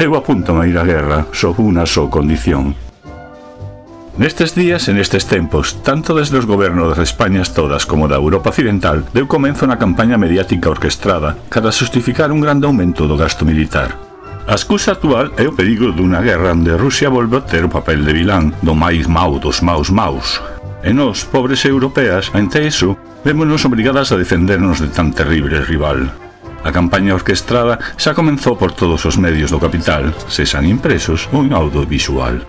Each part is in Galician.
Eu apunto a ir á guerra, sob unha só condición. Nestes días e nestes tempos, tanto desde os gobernos das Españas todas como da Europa Occidental, deu comenzo na campaña mediática orquestrada cara a justificar un grande aumento do gasto militar. A excusa actual é o perigo dunha guerra onde Rusia volve a ter o papel de vilán, do máis mau dos maus maus. E nós, pobres europeas, ante iso, vémonos obrigadas a defendernos de tan terrible rival. A campaña orquestrada xa comenzou por todos os medios do capital, sexan impresos ou en audiovisual.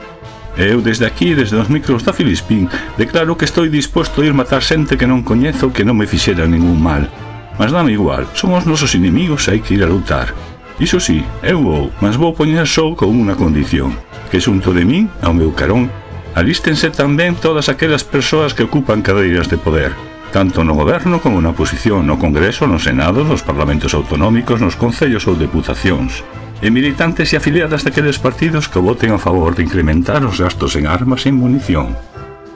Eu desde aquí, desde os micros da Filispín, declaro que estou disposto a ir matar xente que non coñezo que non me fixera ningún mal. Mas dame igual, somos nosos inimigos e hai que ir a lutar. Iso sí, eu vou, mas vou poñer só con unha condición, que xunto de min, ao meu carón, alístense tamén todas aquelas persoas que ocupan cadeiras de poder, tanto no goberno como na oposición, no Congreso, no Senado, nos parlamentos autonómicos, nos concellos ou deputacións, e militantes e afiliadas daqueles partidos que voten a favor de incrementar os gastos en armas e munición.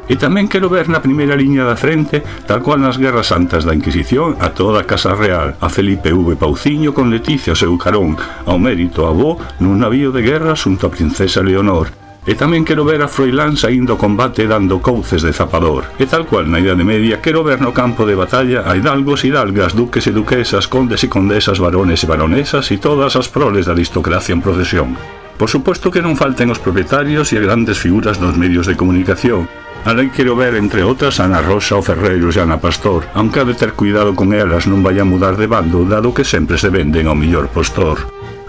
E tamén quero ver na primeira liña da frente, tal cual nas guerras santas da Inquisición, a toda a Casa Real, a Felipe V. Pauciño con Leticia seu carón, ao mérito avó nun navío de guerra xunto a princesa Leonor, E tamén quero ver a Froilán saindo ao combate dando couces de zapador. E tal cual na Idade Media quero ver no campo de batalla a hidalgos e hidalgas, duques e duquesas, condes e condesas, varones e varonesas e todas as proles da aristocracia en procesión. Por suposto que non falten os propietarios e grandes figuras dos medios de comunicación, Alén quero ver, entre outras, Ana Rosa, o Ferreiros e Ana Pastor, aunque ha de ter cuidado con elas non vai a mudar de bando, dado que sempre se venden ao millor postor.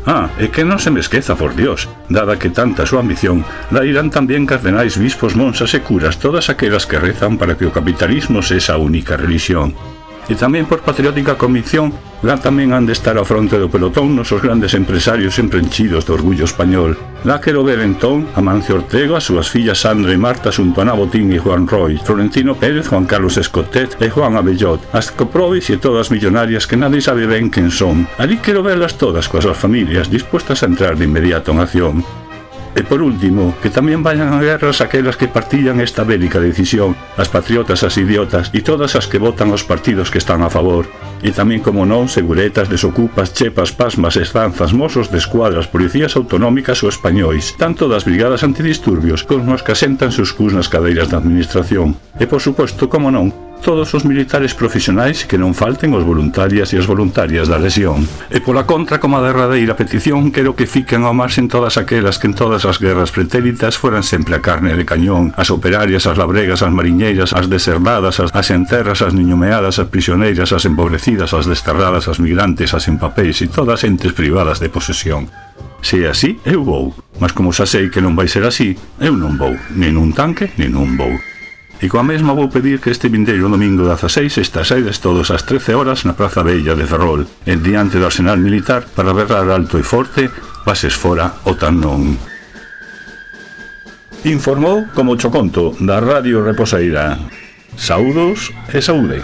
Ah, e que non se me esqueza, por Dios, dada que tanta súa ambición, la irán tamén cardenais, bispos, monsas e curas, todas aquelas que rezan para que o capitalismo sexa a única religión e tamén por patriótica convicción lá tamén han de estar ao fronte do pelotón nosos grandes empresarios sempre enchidos de orgullo español. Lá quero ver entón a Mancio Ortega, as súas fillas Sandra e Marta xunto a Botín e Juan Roy, Florentino Pérez, Juan Carlos Escotet e Juan Abellot, as coprovis e todas millonarias que nadie sabe ben quen son. Ali quero verlas todas coas súas familias dispuestas a entrar de inmediato en acción. E por último, que tamén vayan a guerras aquelas que partillan esta bélica decisión, as patriotas, as idiotas e todas as que votan os partidos que están a favor. E tamén, como non, seguretas, desocupas, chepas, pasmas, estanzas, mozos de escuadras, policías autonómicas ou españois, tanto das brigadas antidisturbios como os que asentan sus cus nas cadeiras da administración. E por suposto, como non, todos os militares profesionais que non falten os voluntarias e as voluntarias da lesión. E pola contra, como a derradeira petición, quero que fiquen ao marxen todas aquelas que en todas as guerras pretéritas foran sempre a carne de cañón, as operarias, as labregas, as mariñeiras, as deserdadas, as, as enterras, as niñomeadas, as prisioneiras, as empobrecidas, as desterradas, as migrantes, as en papéis e todas entes privadas de posesión. Se é así, eu vou. Mas como xa sei que non vai ser así, eu non vou, Nen un tanque, nen un vou. E coa mesma vou pedir que este vindeiro domingo 16 estasedes todos ás 13 horas na Praza Bella de Ferrol, en diante do arsenal militar para berrar alto e forte, bases fora o tan non. Informou como Choconto da Radio Reposeira. Saudos e saúde.